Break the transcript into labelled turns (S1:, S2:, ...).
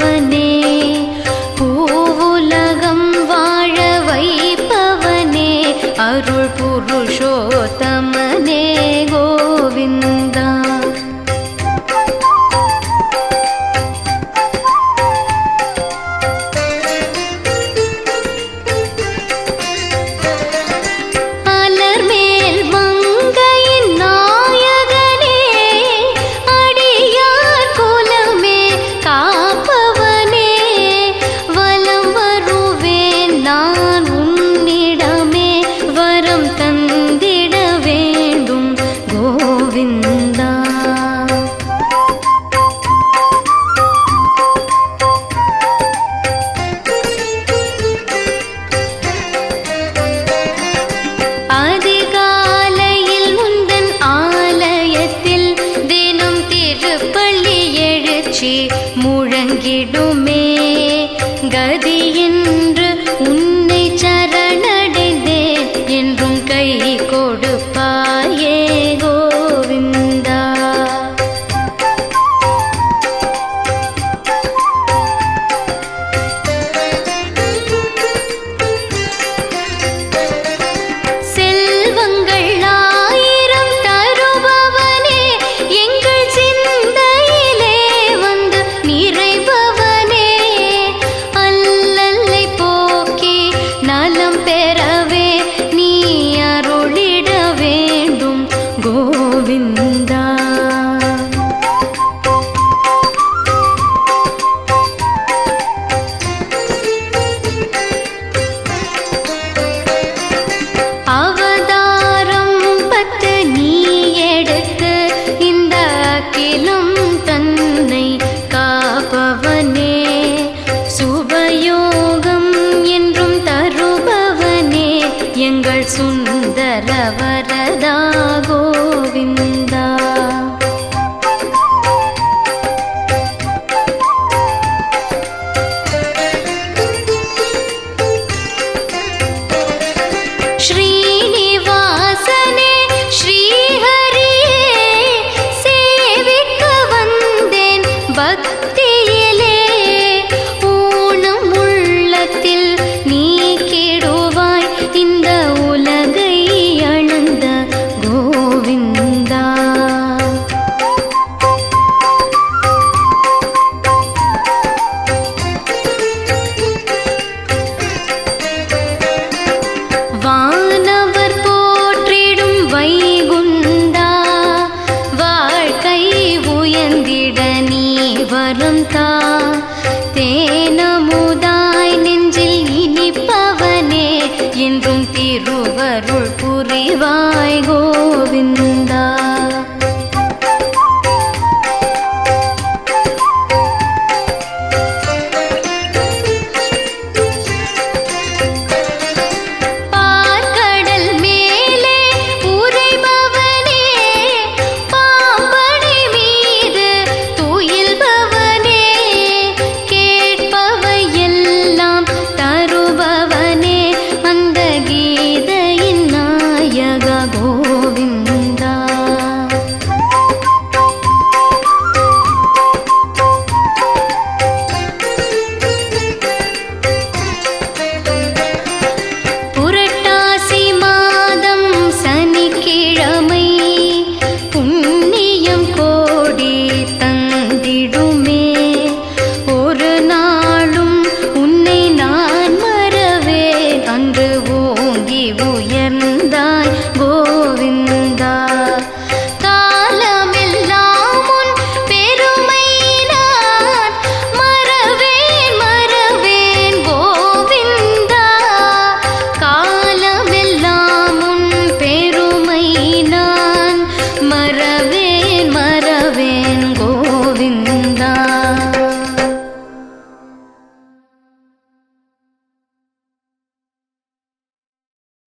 S1: கேட்பவனே முழங்கிடுமே. हर वरदा गो என்றும் கோவிந்த